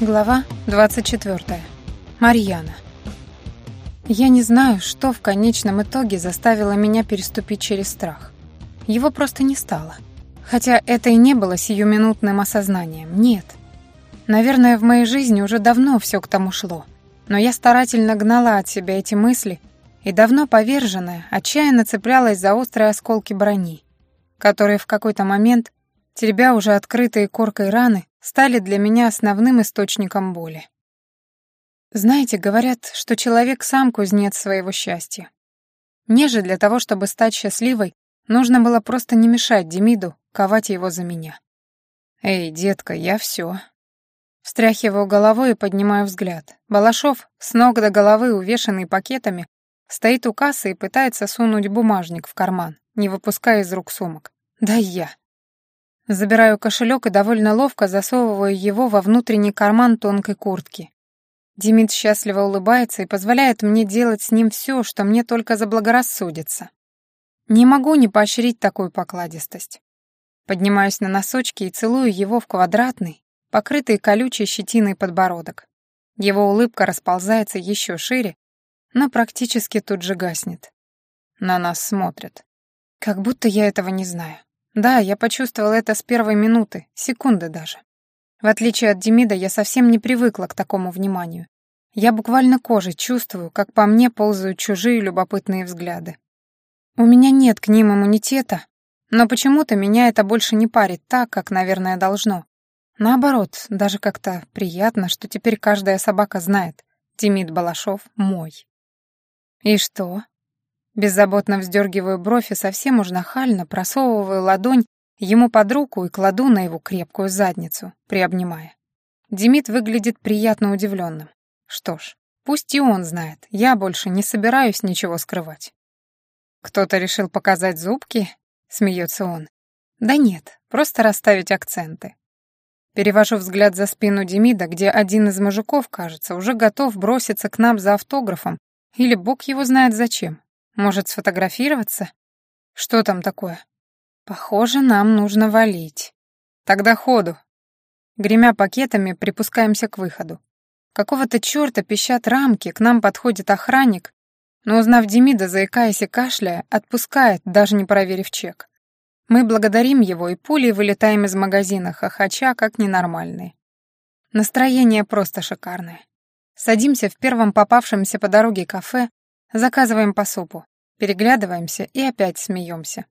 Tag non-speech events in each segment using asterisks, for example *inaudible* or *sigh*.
Глава 24. Марьяна. Я не знаю, что в конечном итоге заставило меня переступить через страх. Его просто не стало. Хотя это и не было сиюминутным осознанием, нет. Наверное, в моей жизни уже давно все к тому шло. Но я старательно гнала от себя эти мысли и давно поверженная, отчаянно цеплялась за острые осколки брони, которые в какой-то момент, теребя уже открытые коркой раны, стали для меня основным источником боли. Знаете, говорят, что человек сам кузнец своего счастья. Мне же для того, чтобы стать счастливой, нужно было просто не мешать Демиду ковать его за меня. «Эй, детка, я все. Встряхиваю головой и поднимаю взгляд. Балашов, с ног до головы увешанный пакетами, стоит у кассы и пытается сунуть бумажник в карман, не выпуская из рук сумок. Да я. Забираю кошелек и довольно ловко засовываю его во внутренний карман тонкой куртки. Демид счастливо улыбается и позволяет мне делать с ним все, что мне только заблагорассудится. Не могу не поощрить такую покладистость. Поднимаюсь на носочки и целую его в квадратный, покрытый колючей щетиной подбородок. Его улыбка расползается еще шире, но практически тут же гаснет. На нас смотрят. Как будто я этого не знаю. Да, я почувствовала это с первой минуты, секунды даже. В отличие от Демида, я совсем не привыкла к такому вниманию. Я буквально кожей чувствую, как по мне ползают чужие любопытные взгляды. У меня нет к ним иммунитета, но почему-то меня это больше не парит так, как, наверное, должно. Наоборот, даже как-то приятно, что теперь каждая собака знает, Демид Балашов мой. И что? Беззаботно вздергиваю бровь и совсем уж нахально просовываю ладонь ему под руку и кладу на его крепкую задницу, приобнимая. Демид выглядит приятно удивленным. Что ж, пусть и он знает, я больше не собираюсь ничего скрывать. «Кто-то решил показать зубки?» — смеется он. «Да нет, просто расставить акценты». Перевожу взгляд за спину Демида, где один из мужиков, кажется, уже готов броситься к нам за автографом, или бог его знает зачем. Может, сфотографироваться? Что там такое? Похоже, нам нужно валить. Тогда ходу. Гремя пакетами, припускаемся к выходу. Какого-то черта пищат рамки, к нам подходит охранник, но, узнав Демида, заикаясь и кашляя, отпускает, даже не проверив чек. Мы благодарим его и пулей вылетаем из магазина, хохоча, как ненормальные. Настроение просто шикарное. Садимся в первом попавшемся по дороге кафе, заказываем по супу. Переглядываемся и опять смеемся.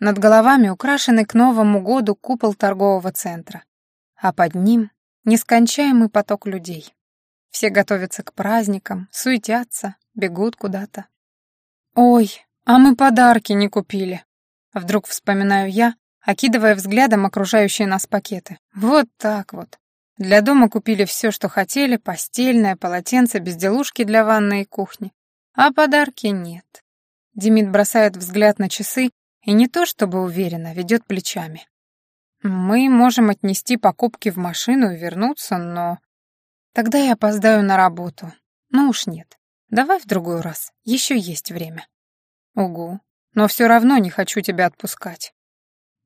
Над головами украшенный к Новому году купол торгового центра. А под ним нескончаемый поток людей. Все готовятся к праздникам, суетятся, бегут куда-то. «Ой, а мы подарки не купили!» Вдруг вспоминаю я, окидывая взглядом окружающие нас пакеты. Вот так вот. Для дома купили все, что хотели, постельное, полотенце, безделушки для ванной и кухни. А подарки нет. Демид бросает взгляд на часы и не то чтобы уверенно, ведет плечами. Мы можем отнести покупки в машину и вернуться, но... Тогда я опоздаю на работу. Ну уж нет. Давай в другой раз. Еще есть время. Угу. Но все равно не хочу тебя отпускать.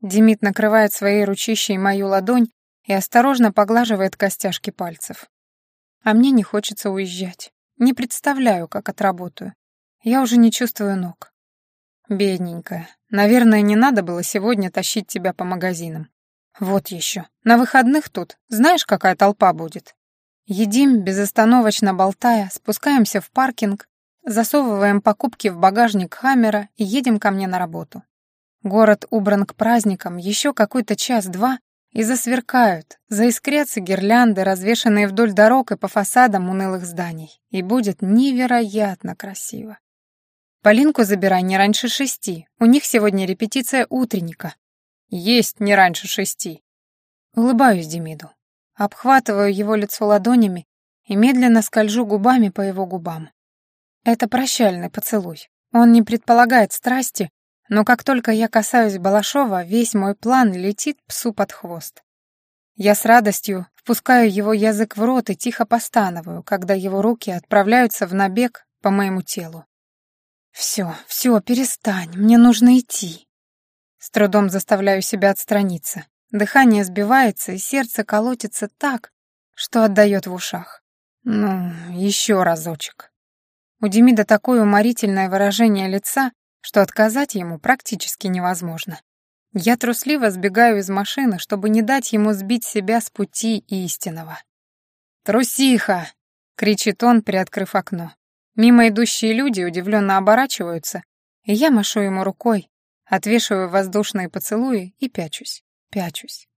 Демид накрывает своей ручищей мою ладонь и осторожно поглаживает костяшки пальцев. А мне не хочется уезжать. Не представляю, как отработаю. Я уже не чувствую ног. Бедненькая. Наверное, не надо было сегодня тащить тебя по магазинам. Вот еще. На выходных тут, знаешь, какая толпа будет? Едим, безостановочно болтая, спускаемся в паркинг, засовываем покупки в багажник Хаммера и едем ко мне на работу. Город убран к праздникам, еще какой-то час-два, и засверкают, заискрятся гирлянды, развешанные вдоль дорог и по фасадам унылых зданий, и будет невероятно красиво. Полинку забирай не раньше шести. У них сегодня репетиция утренника. Есть не раньше шести. Улыбаюсь Демиду. Обхватываю его лицо ладонями и медленно скольжу губами по его губам. Это прощальный поцелуй. Он не предполагает страсти, но как только я касаюсь Балашова, весь мой план летит псу под хвост. Я с радостью впускаю его язык в рот и тихо постановаю, когда его руки отправляются в набег по моему телу. «Все, все, перестань, мне нужно идти». С трудом заставляю себя отстраниться. Дыхание сбивается, и сердце колотится так, что отдает в ушах. Ну, еще разочек. У Демида такое уморительное выражение лица, что отказать ему практически невозможно. Я трусливо сбегаю из машины, чтобы не дать ему сбить себя с пути истинного. «Трусиха!» — кричит он, приоткрыв окно. Мимо идущие люди удивленно оборачиваются, и я машу ему рукой, отвешиваю воздушные поцелуи и пячусь, пячусь.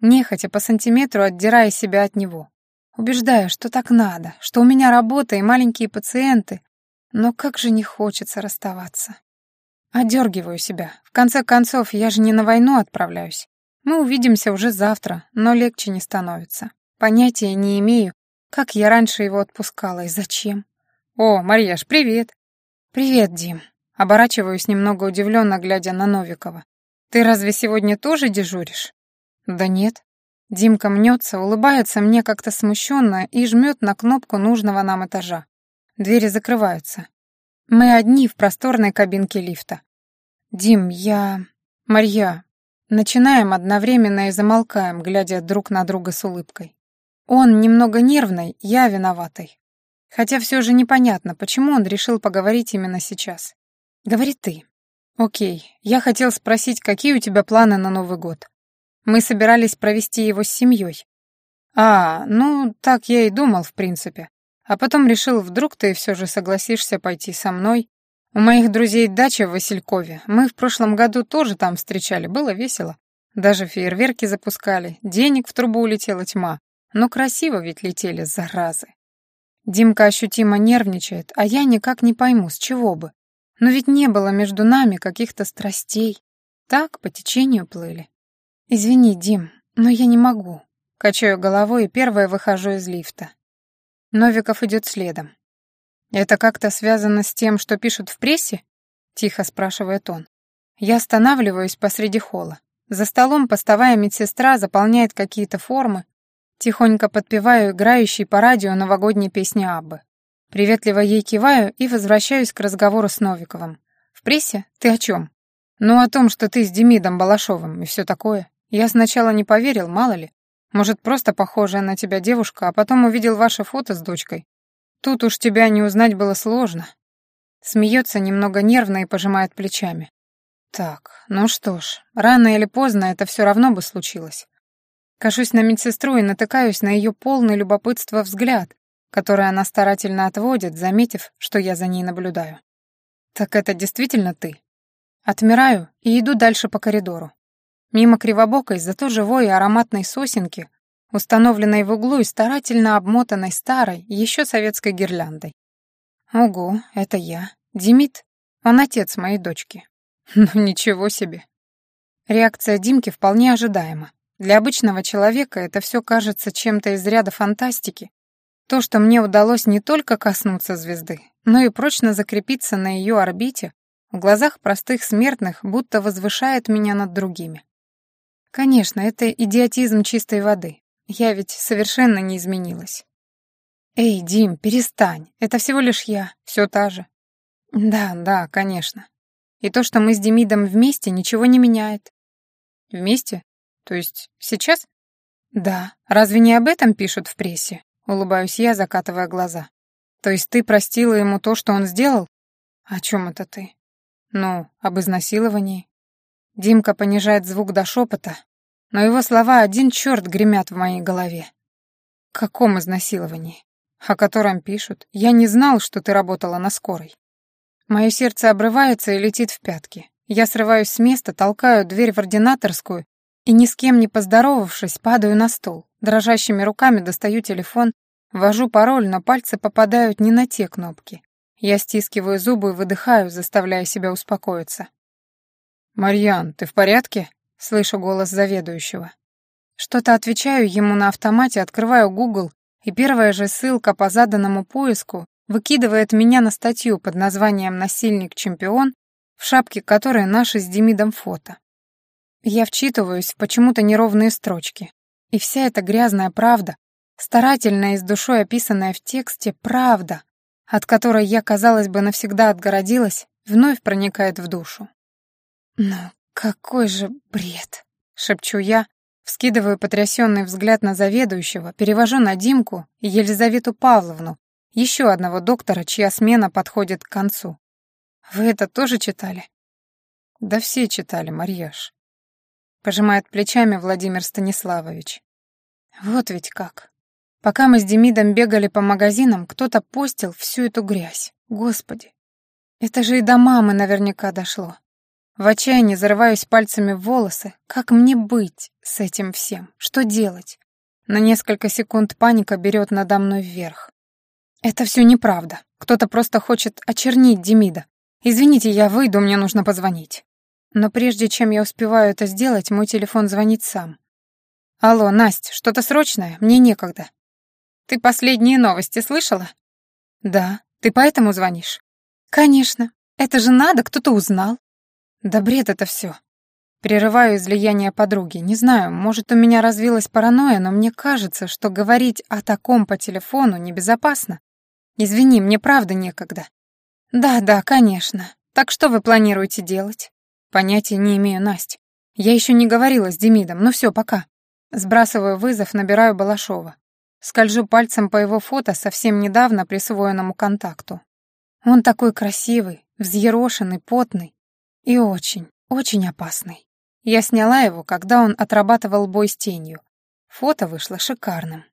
Нехотя по сантиметру отдирая себя от него. Убеждаю, что так надо, что у меня работа и маленькие пациенты, но как же не хочется расставаться. Одергиваю себя. В конце концов, я же не на войну отправляюсь. Мы увидимся уже завтра, но легче не становится. Понятия не имею, как я раньше его отпускала и зачем. «О, Марьяш, привет!» «Привет, Дим». Оборачиваюсь немного удивленно, глядя на Новикова. «Ты разве сегодня тоже дежуришь?» «Да нет». Димка мнется, улыбается мне как-то смущенно и жмет на кнопку нужного нам этажа. Двери закрываются. Мы одни в просторной кабинке лифта. «Дим, я... Марья...» Начинаем одновременно и замолкаем, глядя друг на друга с улыбкой. Он немного нервный, я виноватый. Хотя все же непонятно, почему он решил поговорить именно сейчас. Говори ты. Окей, я хотел спросить, какие у тебя планы на Новый год? Мы собирались провести его с семьей. А, ну, так я и думал, в принципе. А потом решил, вдруг ты все же согласишься пойти со мной. У моих друзей дача в Василькове. Мы в прошлом году тоже там встречали, было весело. Даже фейерверки запускали, денег в трубу улетела тьма. Но красиво ведь летели, заразы. Димка ощутимо нервничает, а я никак не пойму, с чего бы. Но ведь не было между нами каких-то страстей. Так, по течению плыли. «Извини, Дим, но я не могу». Качаю головой и первая выхожу из лифта. Новиков идет следом. «Это как-то связано с тем, что пишут в прессе?» — тихо спрашивает он. Я останавливаюсь посреди холла. За столом постовая медсестра заполняет какие-то формы, тихонько подпеваю играющей по радио новогодней песни Аббы. Приветливо ей киваю и возвращаюсь к разговору с Новиковым. «В прессе? Ты о чем?» «Ну, о том, что ты с Демидом Балашовым и все такое. Я сначала не поверил, мало ли. Может, просто похожая на тебя девушка, а потом увидел ваше фото с дочкой. Тут уж тебя не узнать было сложно. Смеется немного нервно и пожимает плечами. Так, ну что ж, рано или поздно это все равно бы случилось. Кашусь на медсестру и натыкаюсь на ее полный любопытство взгляд, который она старательно отводит, заметив, что я за ней наблюдаю. «Так это действительно ты?» Отмираю и иду дальше по коридору. Мимо кривобокой, зато живой и ароматной сосенки, установленной в углу и старательно обмотанной старой, еще советской гирляндой. Ого, это я. Димит, он отец моей дочки. *laughs* Ну ничего себе. Реакция Димки вполне ожидаема. Для обычного человека это все кажется чем-то из ряда фантастики. То, что мне удалось не только коснуться звезды, но и прочно закрепиться на ее орбите, в глазах простых смертных будто возвышает меня над другими. Конечно, это идиотизм чистой воды. Я ведь совершенно не изменилась. Эй, Дим, перестань. Это всего лишь я, все та же. Да, да, конечно. И то, что мы с Демидом вместе, ничего не меняет. Вместе? То есть сейчас? Да. Разве не об этом пишут в прессе? Улыбаюсь я, закатывая глаза. То есть ты простила ему то, что он сделал? О чем это ты? Ну, об изнасиловании. Димка понижает звук до шепота, но его слова один черт гремят в моей голове. Каком изнасиловании? О котором пишут. Я не знал, что ты работала на скорой. Мое сердце обрывается и летит в пятки. Я срываюсь с места, толкаю дверь в ординаторскую и, ни с кем не поздоровавшись, падаю на стол. Дрожащими руками достаю телефон, ввожу пароль, но пальцы попадают не на те кнопки. Я стискиваю зубы и выдыхаю, заставляя себя успокоиться. «Марьян, ты в порядке?» — слышу голос заведующего. Что-то отвечаю ему на автомате, открываю Google, и первая же ссылка по заданному поиску выкидывает меня на статью под названием «Насильник-чемпион», в шапке которой наши с Демидом фото. Я вчитываюсь в почему-то неровные строчки. И вся эта грязная правда, старательная и с душой описанная в тексте правда, от которой я, казалось бы, навсегда отгородилась, вновь проникает в душу. «Ну, какой же бред!» — шепчу я, Вскидываю потрясенный взгляд на заведующего, перевожу на Димку и Елизавету Павловну, еще одного доктора, чья смена подходит к концу. Вы это тоже читали? Да все читали, Марьяш. Пожимает плечами Владимир Станиславович. Вот ведь как. Пока мы с Демидом бегали по магазинам, кто-то постил всю эту грязь. Господи. Это же и до мамы наверняка дошло. В отчаянии зарываюсь пальцами в волосы. Как мне быть с этим всем? Что делать? На несколько секунд паника берет надо мной вверх. Это все неправда. Кто-то просто хочет очернить Демида. Извините, я выйду, мне нужно позвонить. Но прежде чем я успеваю это сделать, мой телефон звонит сам. Алло, Настя, что-то срочное? Мне некогда. Ты последние новости слышала? Да. Ты поэтому звонишь? Конечно. Это же надо, кто-то узнал. Да бред это все. Прерываю излияние подруги. Не знаю, может, у меня развилась паранойя, но мне кажется, что говорить о таком по телефону небезопасно. Извини, мне правда некогда. Да, да, конечно. Так что вы планируете делать? Понятия не имею, Настя. Я еще не говорила с Демидом, ну все, пока. Сбрасываю вызов, набираю Балашова. Скольжу пальцем по его фото совсем недавно присвоенному контакту. Он такой красивый, взъерошенный, потный и очень, очень опасный. Я сняла его, когда он отрабатывал бой с тенью. Фото вышло шикарным.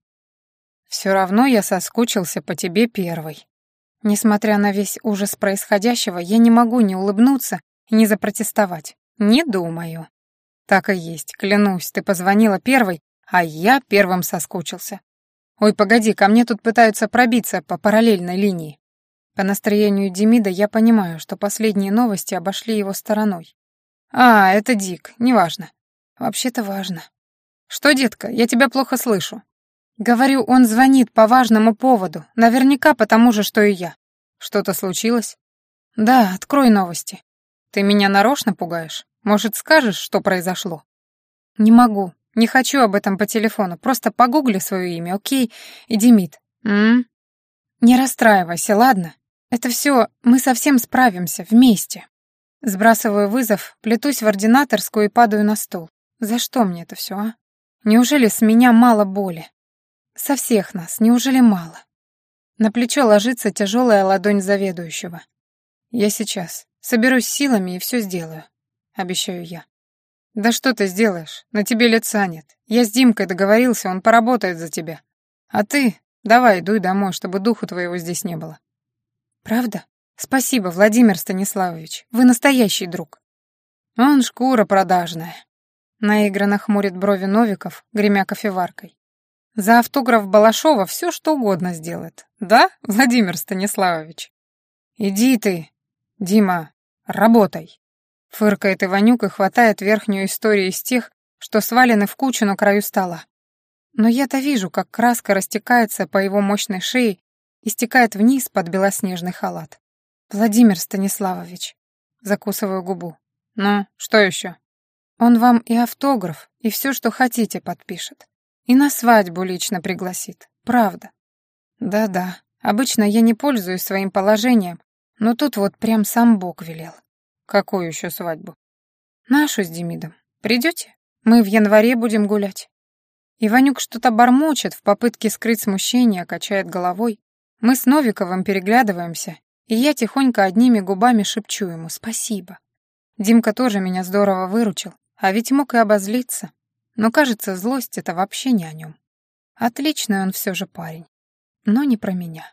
«Все равно я соскучился по тебе первой». Несмотря на весь ужас происходящего, я не могу не улыбнуться и не запротестовать. Не думаю. Так и есть, клянусь, ты позвонила первой, а я первым соскучился. «Ой, погоди, ко мне тут пытаются пробиться по параллельной линии». По настроению Демида я понимаю, что последние новости обошли его стороной. «А, это Дик, неважно». «Вообще-то важно». «Что, детка, я тебя плохо слышу». «Говорю, он звонит по важному поводу, наверняка потому же, что и я». «Что-то случилось?» «Да, открой новости». «Ты меня нарочно пугаешь? Может, скажешь, что произошло?» «Не могу. Не хочу об этом по телефону. Просто погугли свое имя, окей? И Демид. М? Не расстраивайся, ладно? Это все мы совсем справимся, вместе. Сбрасываю вызов, плетусь в ординаторскую и падаю на стол. За что мне это все, а? Неужели с меня мало боли? Со всех нас, неужели мало? На плечо ложится тяжелая ладонь заведующего. Я сейчас соберусь силами и все сделаю, обещаю я. «Да что ты сделаешь? На тебе лица нет. Я с Димкой договорился, он поработает за тебя. А ты давай дуй домой, чтобы духу твоего здесь не было». «Правда? Спасибо, Владимир Станиславович. Вы настоящий друг». «Он шкура продажная», — наигранно хмурит брови Новиков, гремя кофеваркой. «За автограф Балашова все что угодно сделает. Да, Владимир Станиславович?» «Иди ты, Дима, работай». Фыркает Иванюк и хватает верхнюю историю из тех, что свалены в кучу на краю стола. Но я-то вижу, как краска растекается по его мощной шее и стекает вниз под белоснежный халат. «Владимир Станиславович», — закусываю губу. «Ну, что еще?» «Он вам и автограф, и все, что хотите, подпишет. И на свадьбу лично пригласит. Правда». «Да-да, обычно я не пользуюсь своим положением, но тут вот прям сам Бог велел. Какую еще свадьбу? Нашу с Демидом. Придете? Мы в январе будем гулять. Иванюк что-то бормочет в попытке скрыть смущение, качает головой. Мы с Новиковым переглядываемся, и я тихонько одними губами шепчу ему «спасибо». Димка тоже меня здорово выручил, а ведь мог и обозлиться. Но, кажется, злость — это вообще не о нем. Отличный он все же парень. Но не про меня.